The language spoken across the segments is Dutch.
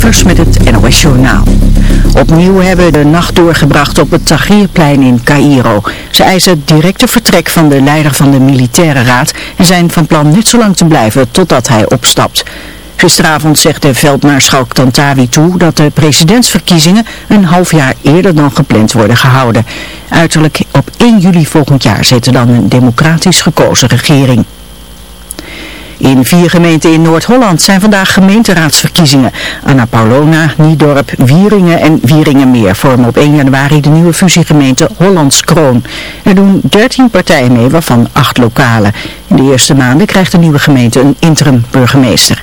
Met het NOS Journaal. Opnieuw hebben de nacht doorgebracht op het Tahrirplein in Cairo. Ze eisen het directe vertrek van de leider van de militaire raad en zijn van plan net zo lang te blijven totdat hij opstapt. Gisteravond zegt de veldmaarschalk Tantawi toe dat de presidentsverkiezingen een half jaar eerder dan gepland worden gehouden. Uiterlijk op 1 juli volgend jaar zit er dan een democratisch gekozen regering. In vier gemeenten in Noord-Holland zijn vandaag gemeenteraadsverkiezingen. Anna Paulona, Niedorp, Wieringen en Wieringenmeer vormen op 1 januari de nieuwe fusiegemeente Hollands Kroon. Er doen 13 partijen mee, waarvan 8 lokale. In de eerste maanden krijgt de nieuwe gemeente een interim burgemeester.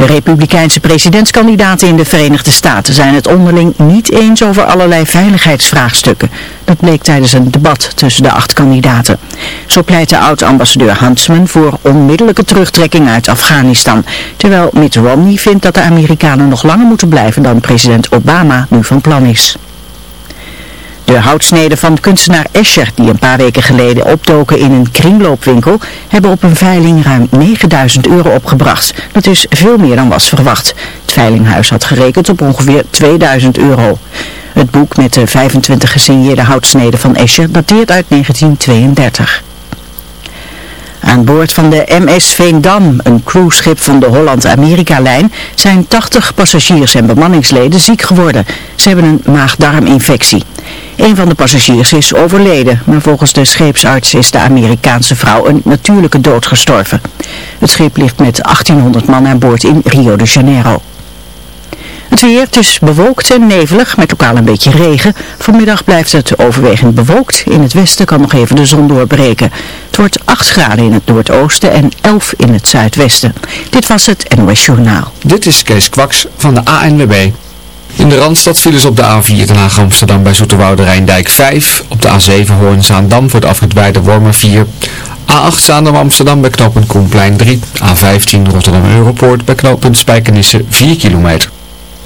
De republikeinse presidentskandidaten in de Verenigde Staten zijn het onderling niet eens over allerlei veiligheidsvraagstukken. Dat bleek tijdens een debat tussen de acht kandidaten. Zo pleitte oud-ambassadeur Huntsman voor onmiddellijke terugtrekking uit Afghanistan. Terwijl Mitt Romney vindt dat de Amerikanen nog langer moeten blijven dan president Obama nu van plan is. De houtsneden van kunstenaar Escher, die een paar weken geleden opdoken in een kringloopwinkel, hebben op een veiling ruim 9000 euro opgebracht. Dat is veel meer dan was verwacht. Het veilinghuis had gerekend op ongeveer 2000 euro. Het boek met de 25 gesigneerde houtsneden van Escher dateert uit 1932. Aan boord van de MS Veendam, een cruiseschip van de Holland-Amerika-lijn, zijn 80 passagiers en bemanningsleden ziek geworden. Ze hebben een maag-darminfectie. Een van de passagiers is overleden, maar volgens de scheepsarts is de Amerikaanse vrouw een natuurlijke dood gestorven. Het schip ligt met 1800 man aan boord in Rio de Janeiro. Het weer, het is bewolkt en nevelig, met lokaal een beetje regen. Vanmiddag blijft het overwegend bewolkt. In het westen kan nog even de zon doorbreken. Het wordt 8 graden in het noordoosten en 11 in het zuidwesten. Dit was het NOS Journaal. Dit is Kees Kwaks van de ANWB. In de Randstad vielen op de A4 Den Haag Amsterdam bij Zoeterwoude Rijndijk 5. Op de A7 Hoorn Zaandam voor de afrit Wormer 4. A8 Zaandam Amsterdam bij knooppunt Koenplein 3. A15 Rotterdam Europoort bij knooppunt Spijkenisse 4 kilometer.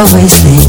always there.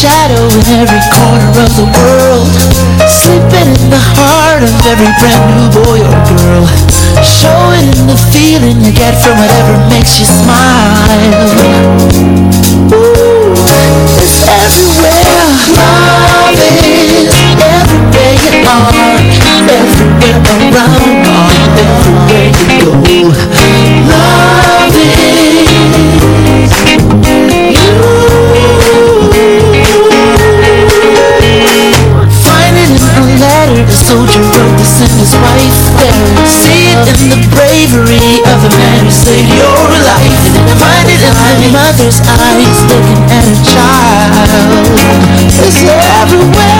shadow in every corner of the world. Sleeping in the heart of every brand new boy or girl finding the feeling you get from whatever makes you smile. Ooh, it's everywhere. Love is everywhere you are. Everywhere around. Everywhere you go. Love is you Finding a letter a soldier wrote to send his wife. There. See it in the bravery of a man who saved your life. And I find it in my mother's eyes looking at her child. It's everywhere.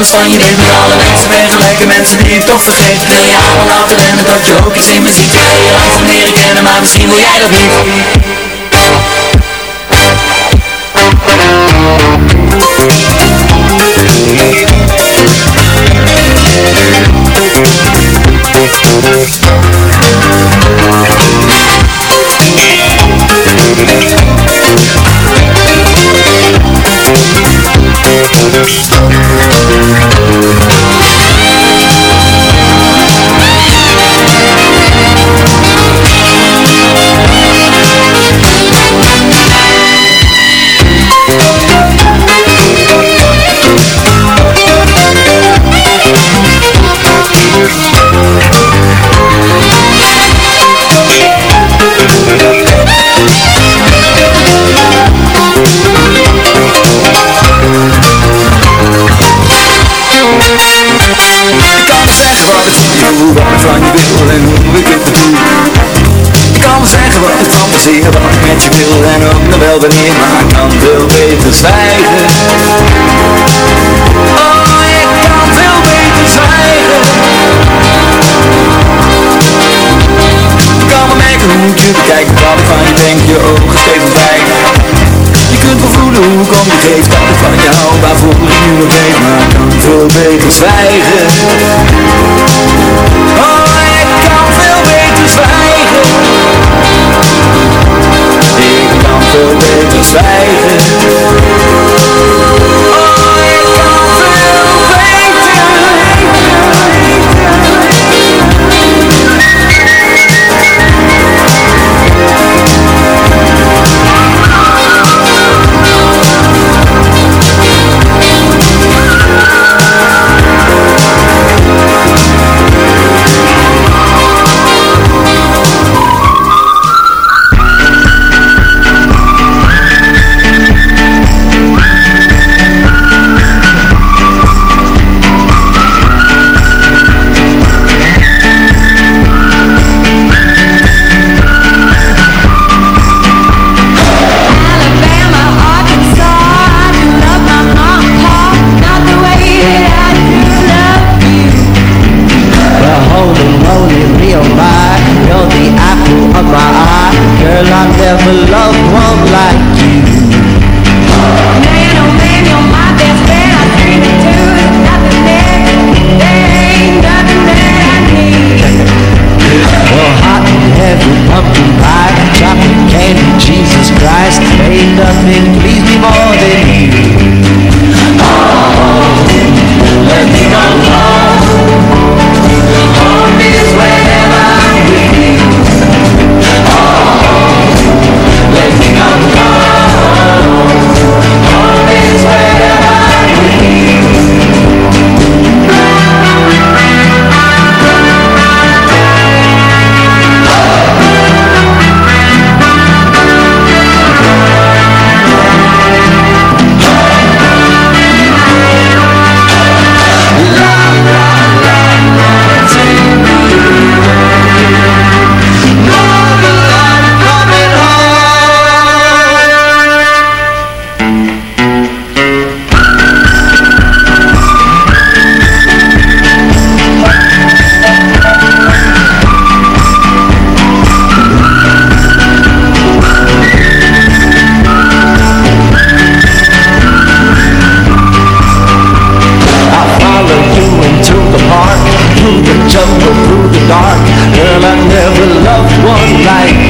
alles van je leven. Met alle mensen ben gelijke mensen die ik toch vergeet Wil je allemaal laten rennen dat je ook iets in me ziet Wil je van leren kennen, maar misschien wil jij dat niet wel wanneer, maar kan veel beter zwijgen. Oh, ik kan veel beter zwijgen. Je Kan me merken hoe ik je kijk, wat ik van je denk, je ogen steeds bij. Je kunt wel voelen hoe ik om je geeft, wat van jou, waar voel ik nu nog weet, maar kan veel beter zwijgen. girl I never loved one like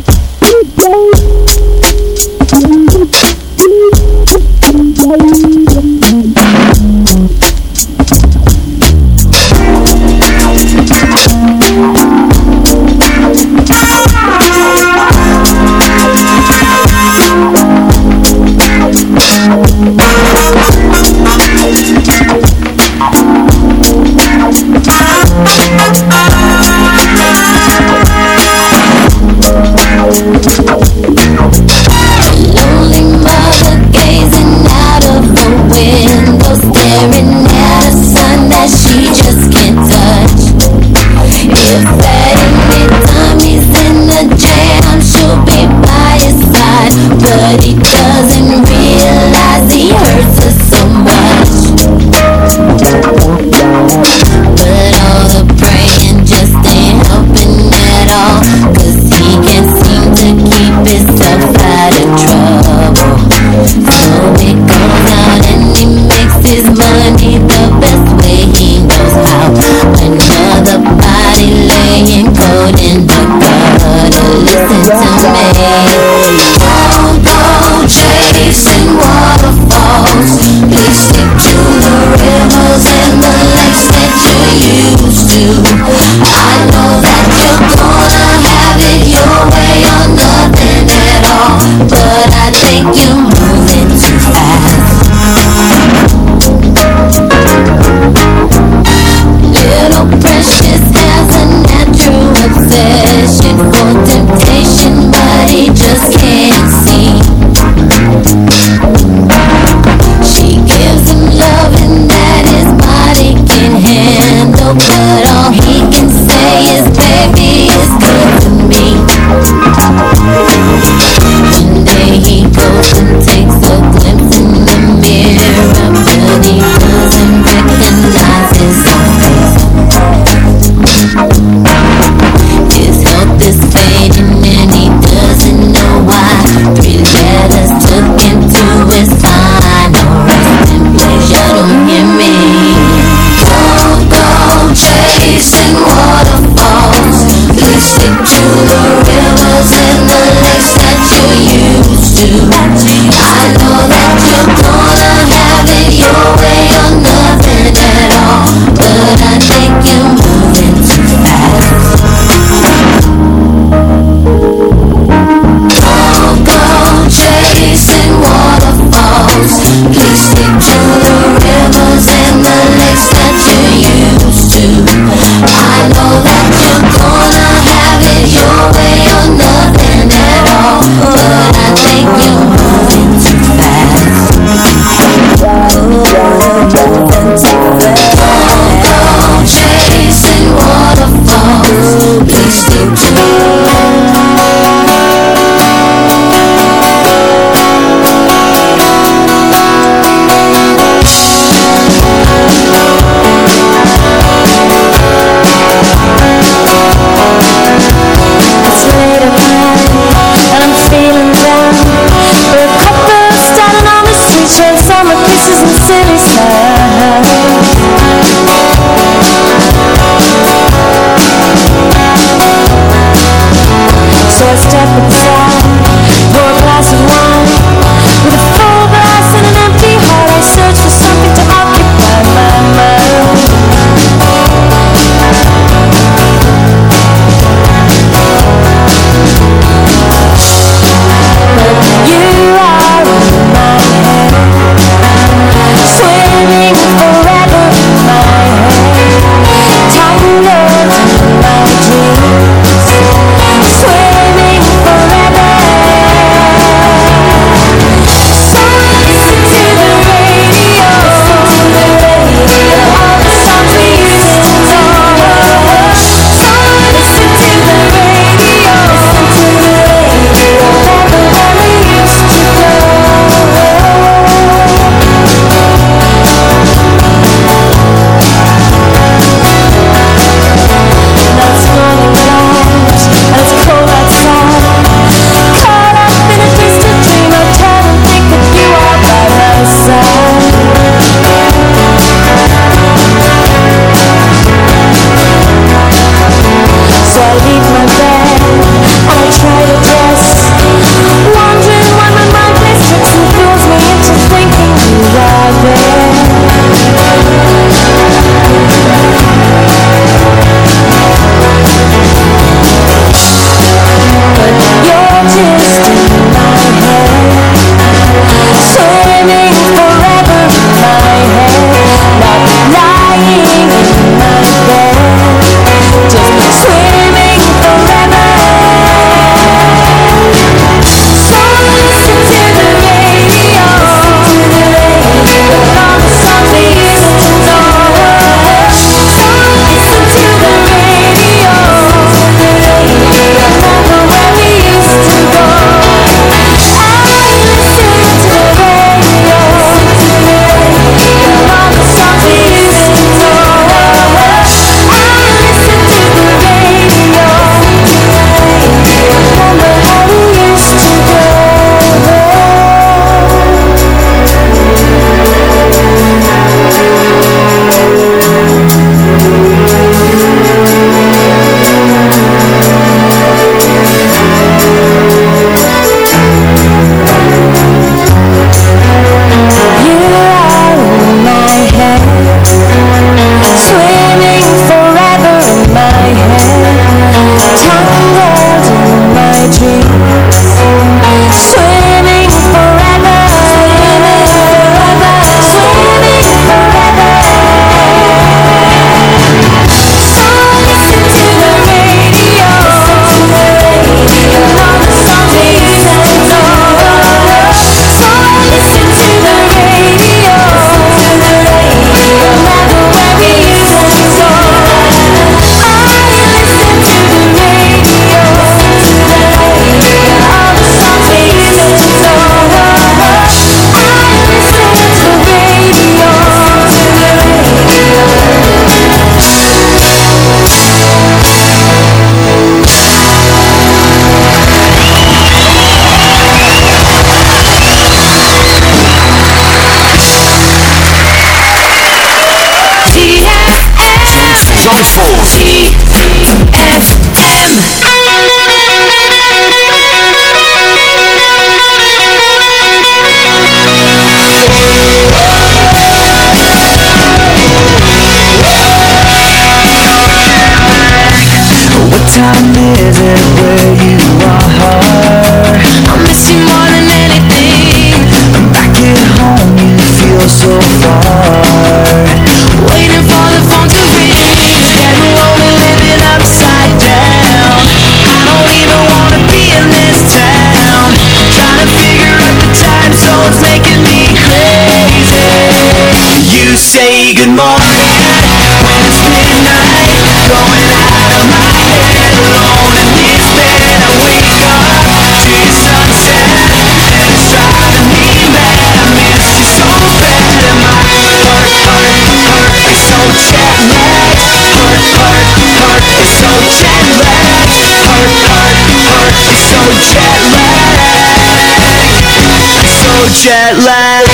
jet lag.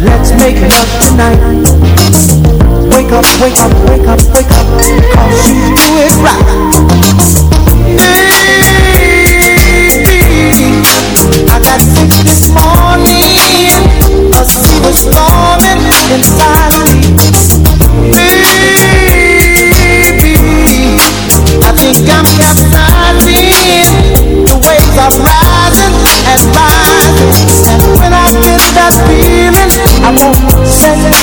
Let's make love tonight. Wake up, wake up, wake up, wake up. Cause you do it right. Hey, I got sick this morning. Cause he was storming inside.